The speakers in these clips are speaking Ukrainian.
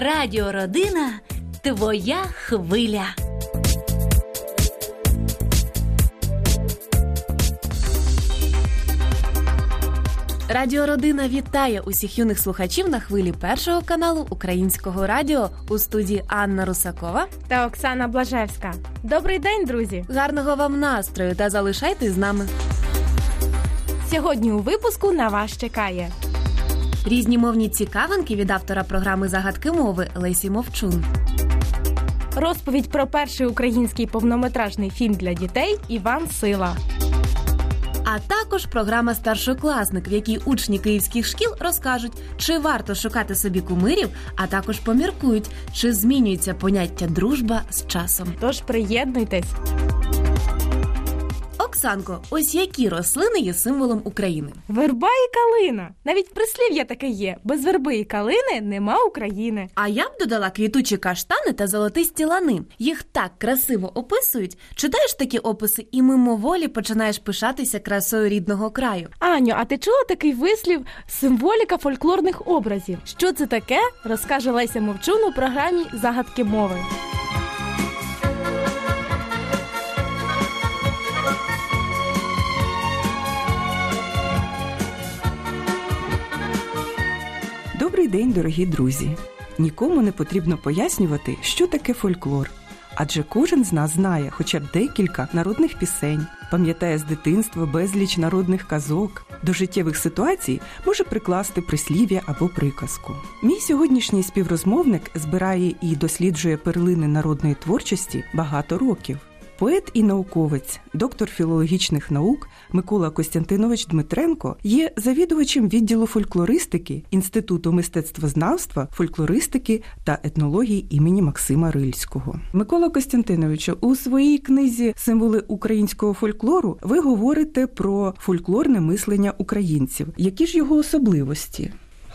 Радіо Родина твоя хвиля. Радіо Родина вітає усіх юних слухачів на хвилі першого каналу Українського радіо у студії Анна Русакова та Оксана Блажевська. Добрий день, друзі! Гарного вам настрою та залишайтесь з нами. Сьогодні у випуску на вас чекає різні мовні цікавинки від автора програми Загадки мови Лесі Мовчун. Розповідь про перший український повнометражний фільм для дітей Іван Сила. А також програма Старшокласник, в якій учні київських шкіл розкажуть, чи варто шукати собі кумирів, а також поміркують, чи змінюється поняття дружба з часом. Тож приєднуйтесь. Оксанко, ось які рослини є символом України? Верба і калина. Навіть прислів'я таке є: без верби і калини нема України. А я б додала квітучі каштани та золотисті лани. Їх так красиво описують. Читаєш такі описи і мимоволі починаєш пишатися красою рідного краю. Аню, а ти чула такий вислів символіка фольклорних образів? Що це таке? Розкаже Леся Мовчун у програмі Загадки мови. Добрий день, дорогі друзі! Нікому не потрібно пояснювати, що таке фольклор. Адже кожен з нас знає хоча б декілька народних пісень, пам'ятає з дитинства безліч народних казок, до життєвих ситуацій може прикласти прислів'я або приказку. Мій сьогоднішній співрозмовник збирає і досліджує перлини народної творчості багато років. Поет і науковець, доктор філологічних наук Микола Костянтинович Дмитренко є завідувачем відділу фольклористики Інституту мистецтвознавства, фольклористики та етнології імені Максима Рильського. Микола Костянтиновичу, у своїй книзі Символи українського фольклору ви говорите про фольклорне мислення українців. Які ж його особливості?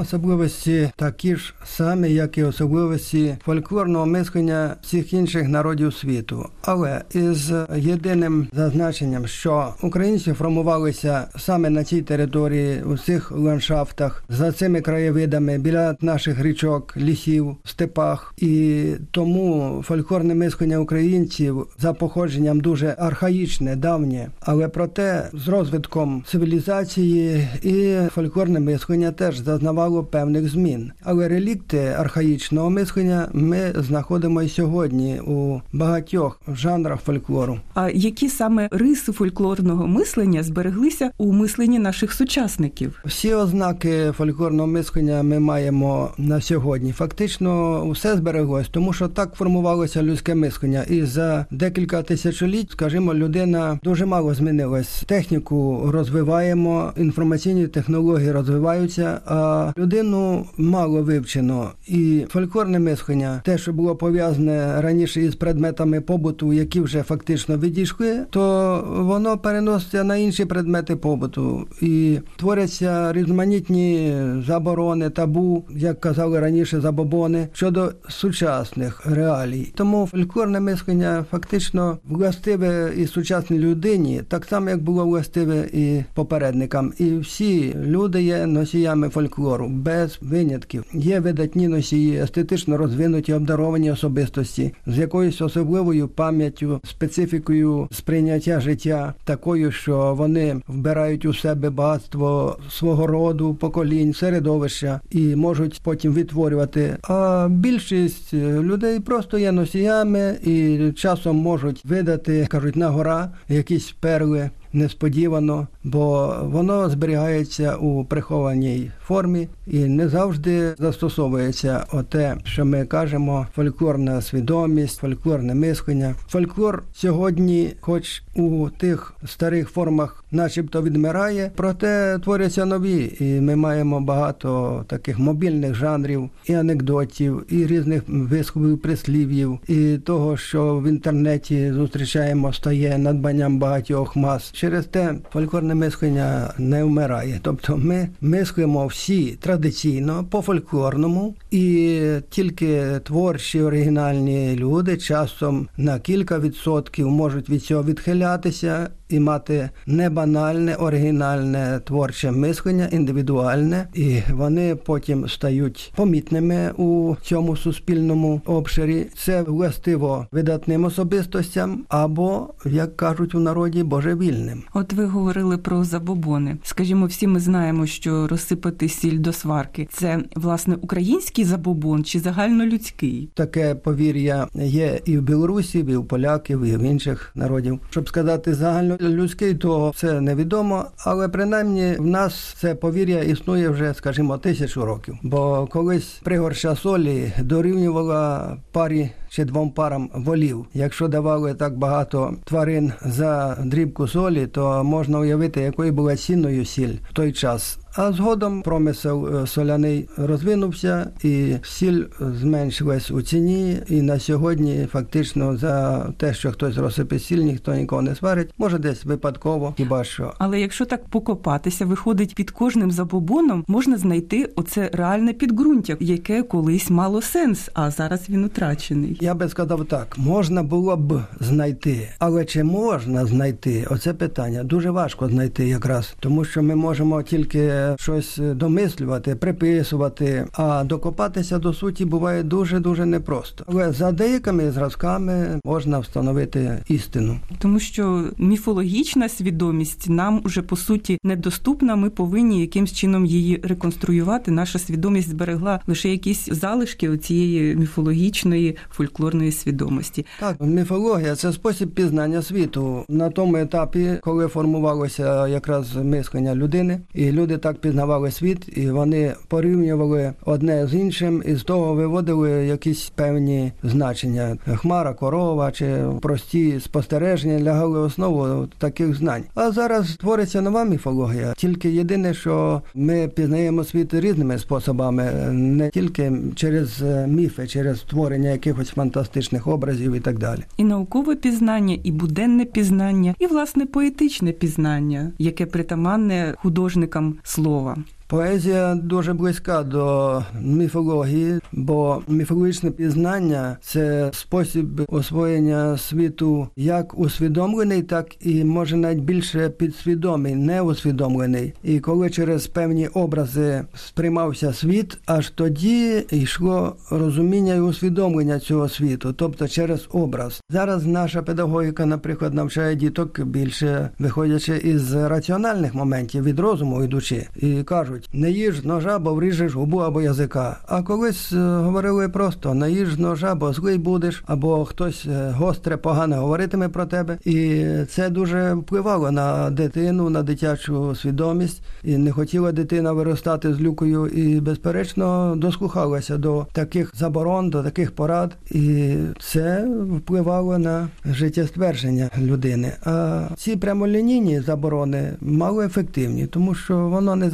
Особливості такі ж самі, як і особливості фольклорного мислення всіх інших народів світу, але із єдиним зазначенням, що українці формувалися саме на цій території, у цих ландшафтах, за цими краєвидами, біля наших річок, лісів, степах, і тому фольклорне мислення українців за походженням дуже архаїчне, давнє, але проте з розвитком цивілізації і фольклорне мислення теж зазнавало зазнавало певних змін. Але релікти архаїчного мислення ми знаходимо і сьогодні у багатьох жанрах фольклору. А які саме риси фольклорного мислення збереглися у мисленні наших сучасників? Всі ознаки фольклорного мислення ми маємо на сьогодні. Фактично, все збереглось, тому що так формувалося людське мислення, і за декілька тисячоліть, скажімо, людина дуже мало змінилась. Техніку розвиваємо, інформаційні технології розвиваються. а людину мало вивчено, і фольклорне мислення, те, що було пов'язане раніше із предметами побуту, які вже фактично відійшли, то воно переноситься на інші предмети побуту і творяться різноманітні заборони, табу, як казали раніше, забобони щодо сучасних реалій. Тому фольклорне мислення фактично властиве і сучасній людині, так само як було властиве і попередникам. І всі люди є носіями фольклору твору без винятків. Є видатні носії, естетично розвинуті, обдаровані особистості з якоюсь особливою пам'яттю, специфікою сприйняття життя, такою, що вони вбирають у себе багатство свого роду, поколінь, середовища і можуть потім відтворювати. А більшість людей просто є носіями і часом можуть видати, кажуть, на гора якісь перли несподівано, бо воно зберігається у прихованій формі і не завжди застосовується оте, що ми кажемо, фольклорна свідомість, фольклорне мислення. Фольклор сьогодні, хоч у тих старих формах, начебто відмирає, проте творяться нові, і ми маємо багато таких мобільних жанрів і анекдотів, і різних висловів, прислів'їв, і того, що в інтернеті зустрічаємо, стає надбанням багатьох мас. Через те фольклорне мислення не вмирає. Тобто ми мислимо всі традиційно по фольклорному, і тільки творчі оригінальні люди часом на кілька відсотків можуть від цього відхилятися і мати не банальне, оригінальне творче мислення, індивідуальне, і вони потім стають помітними у цьому суспільному обширі. Це властиво видатним особистостям або, як кажуть у народі, божевільним. От ви говорили про забобони. Скажімо, всі ми знаємо, що розсипати сіль до сварки це власне український забобон чи загальнолюдський. Таке повір'я є і в білорусів, і в поляків, і в інших народів. Щоб сказати загальнолюдський, то це невідомо, але принаймні в нас це повір'я існує вже, скажімо, тисячу років. Бо колись пригорща солі дорівнювала парі чи двом парам волів. Якщо давали так багато тварин за дрібку солі, то можна уявити, якою була цінною сіль в той час. А згодом промисел е, соляний розвинувся, і сіль зменшилась у ціні. І на сьогодні фактично за те, що хтось розсипе сіль, ніхто нікого не сварить. Може, десь випадково, хіба що. Але якщо так покопатися, виходить під кожним забобоном можна знайти оце реальне підґрунтя, яке колись мало сенс, а зараз він утрачений. Я би сказав так: можна було б знайти, але чи можна знайти? Оце питання дуже важко знайти якраз, тому що ми можемо тільки щось домислювати, приписувати, а докопатися до суті буває дуже дуже непросто. Але за деякими зразками можна встановити істину. Тому що міфологічна свідомість нам уже по суті недоступна. Ми повинні якимсь чином її реконструювати. Наша свідомість зберегла лише якісь залишки цієї міфологічної фольклорної свідомості. Так, міфологія це спосіб пізнання світу на тому етапі, коли формувалося якраз мислення людини, і люди так пізнавали світ, і вони порівнювали одне з іншим, і з того виводили якісь певні значення. Хмара, корова чи прості спостереження лягали в основу таких знань. А зараз твориться нова міфологія. Тільки єдине, що ми пізнаємо світ різними способами, не тільки через міфи, через створення якихось фантастичних образів і так далі. І наукове пізнання, і буденне пізнання, і власне поетичне пізнання, яке притаманне художникам слова. Поезія дуже близька до міфології, бо міфологічне пізнання це спосіб освоєння світу як усвідомлений, так і може навіть більше підсвідомий, неусвідомлений. І коли через певні образи сприймався світ, аж тоді йшло розуміння і усвідомлення цього світу, тобто через образ. Зараз наша педагогіка, наприклад, навчає діток більше виходячи із раціональних моментів від розуму йдучи, і кажуть не їж ножа, бо вріжеш губу або язика. А колись говорили просто не їж ножа, бо злий будеш, або хтось гостре, погане говоритиме про тебе. І це дуже впливало на дитину, на дитячу свідомість. І не хотіла дитина виростати з люкою, і безперечно дослухалася до таких заборон, до таких порад, і це впливало на життєствердження людини. А ці прямолінійні заборони мало ефективні, тому що воно не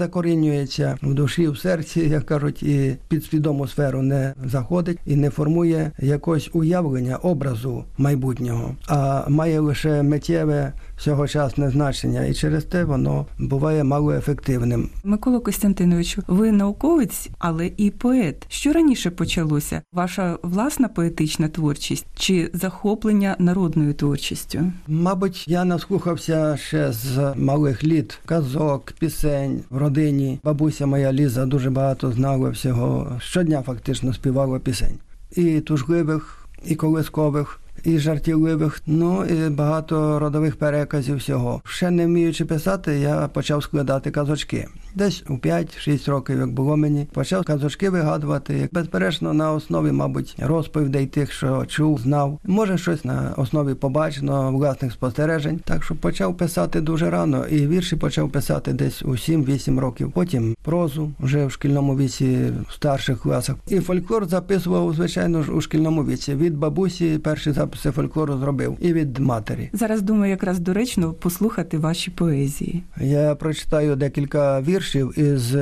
закорінюється в душі, в серці, як кажуть, і підсвідому сферу не заходить і не формує якогось уявлення образу майбутнього, а має лише миттєве всьогочасне значення, і через те воно буває малоефективним. Микола Костянтиновичу, ви науковець, але і поет. Що раніше почалося? Ваша власна поетична творчість чи захоплення народною творчістю? Мабуть, я наслухався ще з малих літ казок, пісень в родині. Бабуся моя Ліза дуже багато знала всього. Щодня фактично співала пісень і тужливих, і колискових і жартівливих, ну і багато родових переказів всього. Ще не вміючи писати, я почав складати казочки. Десь у 5-6 років, як було мені, почав казочки вигадувати. Безперечно, на основі, мабуть, розповідей тих, що чув, знав. Може, щось на основі побаченого власних спостережень. Так що почав писати дуже рано, і вірші почав писати десь у 7-8 років. Потім прозу вже в шкільному віці, в старших класах. І фольклор записував, звичайно ж, у шкільному віці. Від бабусі перші записи фольклору зробив, і від матері. Зараз думаю, якраз доречно послухати ваші поезії. Я прочитаю декілька віршів із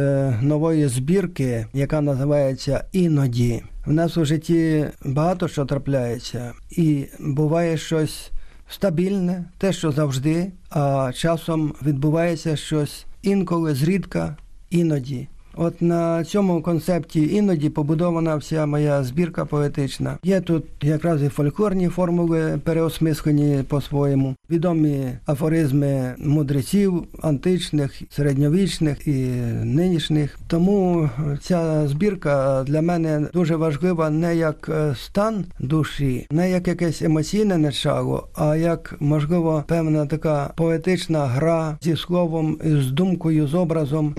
нової збірки, яка називається Іноді. В нас у житті багато що трапляється, і буває щось стабільне, те, що завжди, а часом відбувається щось інколи зрідка, іноді. От на цьому концепті іноді побудована вся моя збірка поетична. Є тут якраз і фольклорні формули переосмислені по-своєму, відомі афоризми мудреців античних, середньовічних і нинішніх. Тому ця збірка для мене дуже важлива не як е, стан душі, не як якесь емоційне начало, а як можливо певна така поетична гра зі словом, з думкою, з образом.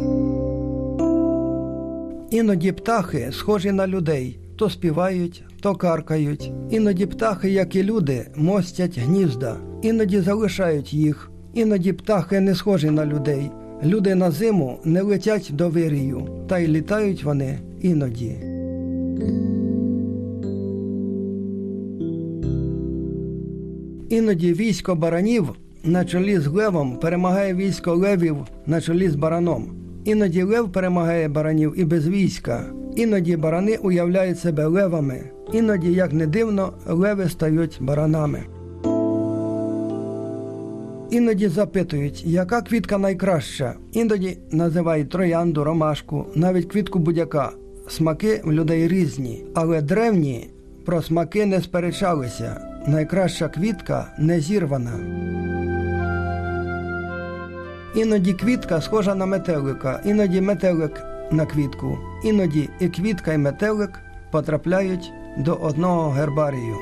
Іноді птахи схожі на людей, то співають, то каркають. Іноді птахи, як і люди, мостять гнізда, іноді залишають їх. Іноді птахи не схожі на людей. Люди на зиму не летять до вирію, та й літають вони іноді. Іноді військо баранів на чолі з левом перемагає військо левів на чолі з бараном. Іноді лев перемагає баранів і без війська. Іноді барани уявляють себе левами. Іноді, як не дивно, леви стають баранами. Іноді запитують, яка квітка найкраща. Іноді називають троянду, ромашку, навіть квітку будяка. Смаки в людей різні, але древні про смаки не сперечалися. Найкраща квітка не зірвана. Іноді квітка схожа на метелика, іноді метелик на квітку, іноді і квітка, і метелик потрапляють до одного гербарію.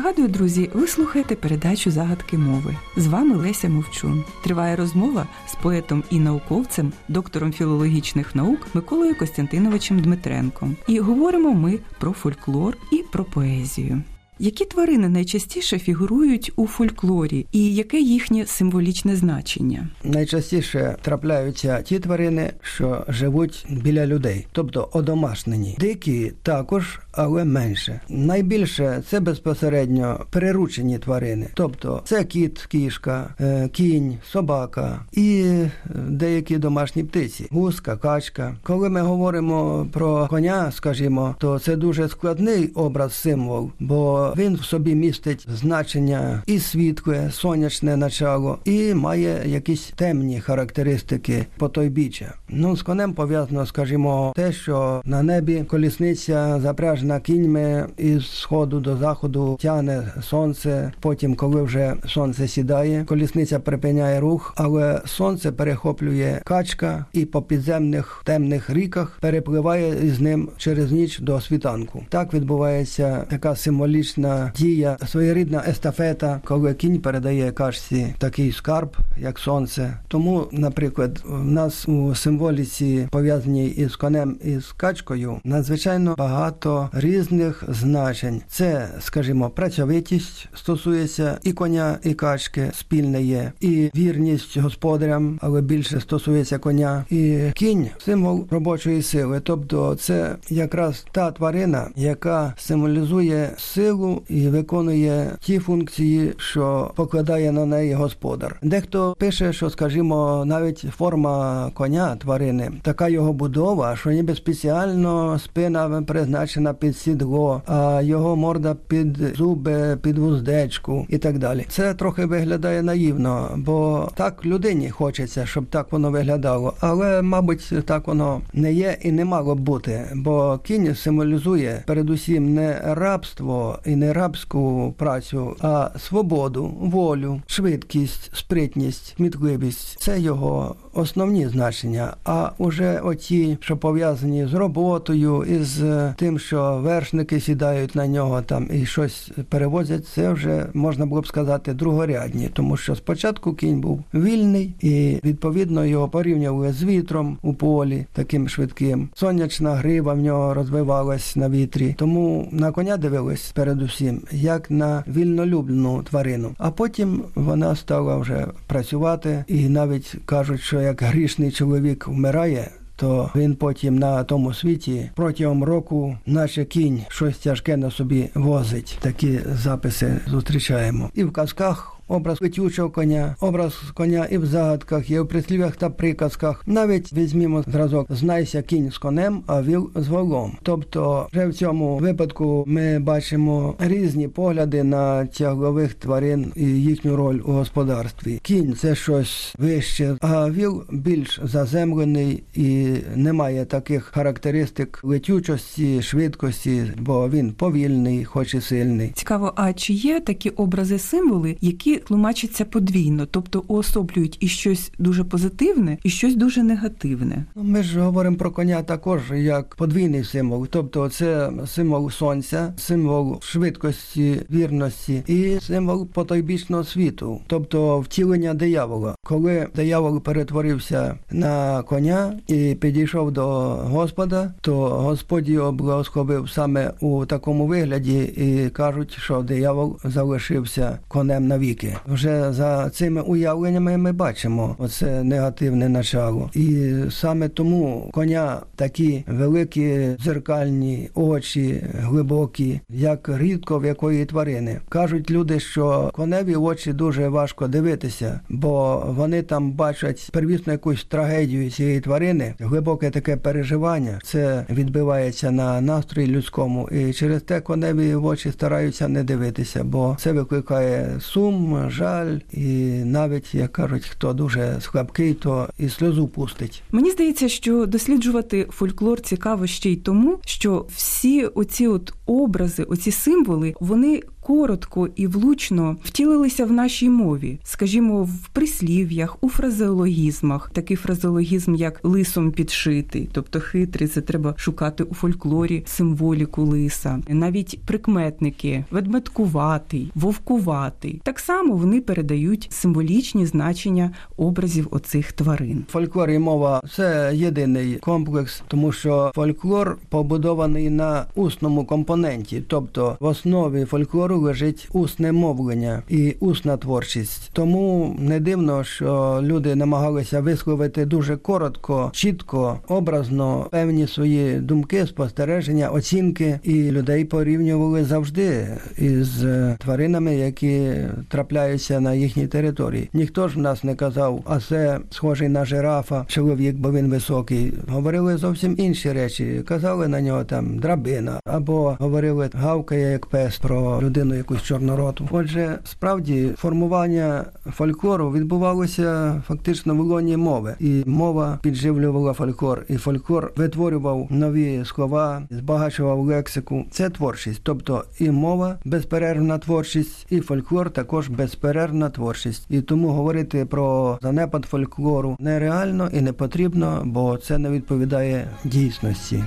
Нагадую, друзі, ви слухаєте передачу загадки мови. З вами Леся Мовчун. Триває розмова з поетом і науковцем, доктором філологічних наук Миколою Костянтиновичем Дмитренком. І говоримо ми про фольклор і про поезію. Які тварини найчастіше фігурують у фольклорі, і яке їхнє символічне значення? Найчастіше трапляються ті тварини, що живуть біля людей, тобто одомашнені. Дикі також, але менше. Найбільше це безпосередньо приручені тварини, тобто це кіт, кішка, е, кінь, собака і е, деякі домашні птиці, гуска, качка. Коли ми говоримо про коня, скажімо, то це дуже складний образ символ, бо він в собі містить значення і світле, сонячне начало, і має якісь темні характеристики потойбіччя. Ну, з конем пов'язано, скажімо, те, що на небі колісниця запряжена кіньми із сходу до заходу тяне сонце. Потім, коли вже сонце сідає, колісниця припиняє рух, але сонце перехоплює качка і по підземних темних ріках перепливає з ним через ніч до світанку. Так відбувається така символічна дія, своєрідна естафета, коли кінь передає качці такий скарб, як сонце. Тому, наприклад, в нас у символіці пов'язаній із конем і з качкою надзвичайно багато різних значень. Це, скажімо, працьовитість стосується і коня, і качки спільне є, і вірність господарям, але більше стосується коня, і кінь символ робочої сили. Тобто, це якраз та тварина, яка символізує силу і виконує ті функції, що покладає на неї господар. Дехто пише, що, скажімо, навіть форма коня тварини, така його будова, що ніби спеціально спина призначена під сідло, а його морда під зуби, під вуздечку і так далі. Це трохи виглядає наївно, бо так людині хочеться, щоб так воно виглядало. Але, мабуть, так воно не є і не мало бути, бо кінь символізує передусім не рабство і не рабську працю, а свободу, волю, швидкість, спритність, кмітливість це його основні значення. А уже оті, що пов'язані з роботою, із тим, що вершники сідають на нього там і щось перевозять, це вже можна було б сказати другорядні, тому що спочатку кінь був вільний і відповідно його порівнювали з вітром у полі, таким швидким. Сонячна грива в нього розвивалась на вітрі, тому на коня дивились передусім як на вільнолюбну тварину. А потім вона стала вже працювати, і навіть кажуть, що як грішний чоловік вмирає. То він потім на тому світі протягом року, наче кінь, щось тяжке на собі возить. Такі записи зустрічаємо і в казках образ летючого коня, образ коня і в загадках, і в прислів'ях та приказках. Навіть візьмімо зразок знайся кінь з конем, а віл з волом. Тобто, вже в цьому випадку ми бачимо різні погляди на тяглових тварин і їхню роль у господарстві. Кінь це щось вище, а віл більш заземлений і не має таких характеристик летючості, швидкості, бо він повільний, хоч і сильний. Цікаво, а чи є такі образи символи, які тлумачаться подвійно, тобто уособлюють і щось дуже позитивне, і щось дуже негативне? Ну, Ми ж говоримо про коня також як подвійний символ, тобто це символ сонця, символ швидкості, вірності і символ потойбічного світу, тобто втілення диявола. Коли диявол перетворився на коня і підійшов до Господа, то Господь його благословив саме у такому вигляді, і кажуть, що диявол залишився конем навіки. Вже за цими уявленнями ми бачимо оце негативне начало, і саме тому коня такі великі дзеркальні очі, глибокі, як рідко в якої тварини. Кажуть люди, що коневі очі дуже важко дивитися, бо вони там бачать первісно якусь трагедію цієї тварини, глибоке таке переживання. Це відбивається на настрої людському, і через те коневі в очі стараються не дивитися, бо це викликає сум, жаль, і навіть як кажуть, хто дуже слабкий, то і сльозу пустить. Мені здається, що досліджувати фольклор цікаво ще й тому, що всі оці от образи, оці символи, вони коротко і влучно втілилися в нашій мові, скажімо, в прислів'ях, у фразеологізмах. Такий фразеологізм, як лисом підшитий, тобто хитрий, це треба шукати у фольклорі символіку лиса, навіть прикметники, ведмедкуватий, вовкуватий. Так само вони передають символічні значення образів оцих тварин. Фольклор і мова це єдиний комплекс, тому що фольклор побудований на усному компоненті, тобто в основі фольклору лежить усне мовлення і усна творчість. Тому не дивно, що люди намагалися висловити дуже коротко, чітко, образно певні свої думки, спостереження, оцінки, і людей порівнювали завжди із тваринами, які трапляються на їхній території. Ніхто ж в нас не казав, а це схожий на жирафа, чоловік, бо він високий. Говорили зовсім інші речі. Казали на нього там драбина, або говорили гавкає як пес про людину якусь чорнороту. Отже, справді формування фольклору відбувалося фактично в лоні мови, і мова підживлювала фольклор, і фольклор витворював нові слова, збагачував лексику. Це творчість, тобто і мова безперервна творчість, і фольклор також безперервна творчість. І тому говорити про занепад фольклору нереально і не потрібно, бо це не відповідає дійсності.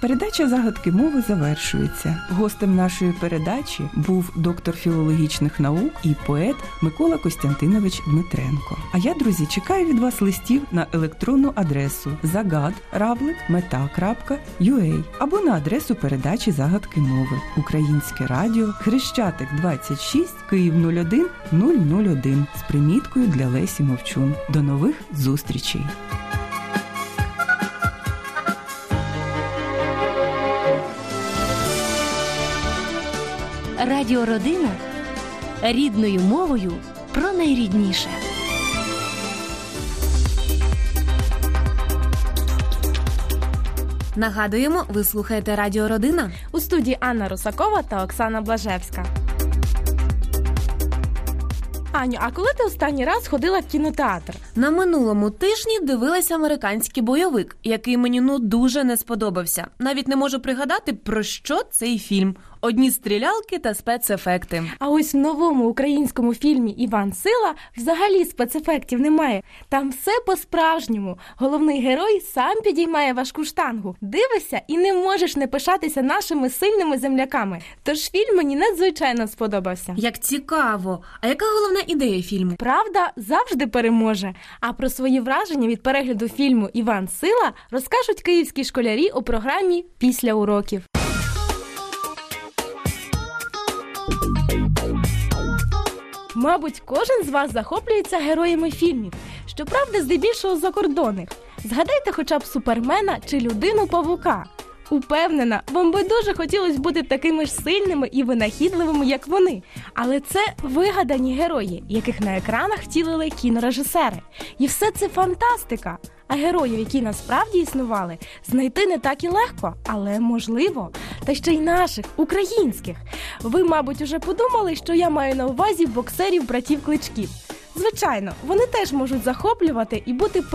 Передача загадки мови завершується. Гостем нашої передачі був доктор філологічних наук і поет Микола Костянтинович Дмитренко. А я, друзі, чекаю від вас листів на електронну адресу загад.равлик.meta.ua або на адресу передачі загадки мови Українське радіо Хрещатик 26 Київ 01 001 з приміткою для Лесі Мовчун. До нових зустрічей! Радіо Родина рідною мовою про найрідніше. Нагадуємо, ви слухаєте Радіо Родина. У студії Анна Русакова та Оксана Блажевська. Аню, а коли ти останній раз ходила в кінотеатр? На минулому тижні дивилася американський бойовик, який мені ну дуже не сподобався. Навіть не можу пригадати, про що цей фільм. Одні стрілялки та спецефекти. А ось в новому українському фільмі Іван Сила взагалі спецефектів немає. Там все по-справжньому. Головний герой сам підіймає важку штангу. Дивишся і не можеш не пишатися нашими сильними земляками. Тож фільм мені надзвичайно сподобався. Як цікаво! А яка головна ідея фільму? Правда завжди переможе. А про свої враження від перегляду фільму Іван Сила розкажуть київські школярі у програмі Після уроків. Мабуть, кожен з вас захоплюється героями фільмів, щоправда, здебільшого закордонних. Згадайте хоча б супермена чи людину павука. Упевнена, вам би дуже хотілося бути такими ж сильними і винахідливими, як вони. Але це вигадані герої, яких на екранах втілили кінорежисери. І все це фантастика. А героїв, які насправді існували, знайти не так і легко, але можливо. Та ще й наших, українських. Ви, мабуть, уже подумали, що я маю на увазі боксерів братів кличків. Звичайно, вони теж можуть захоплювати і бути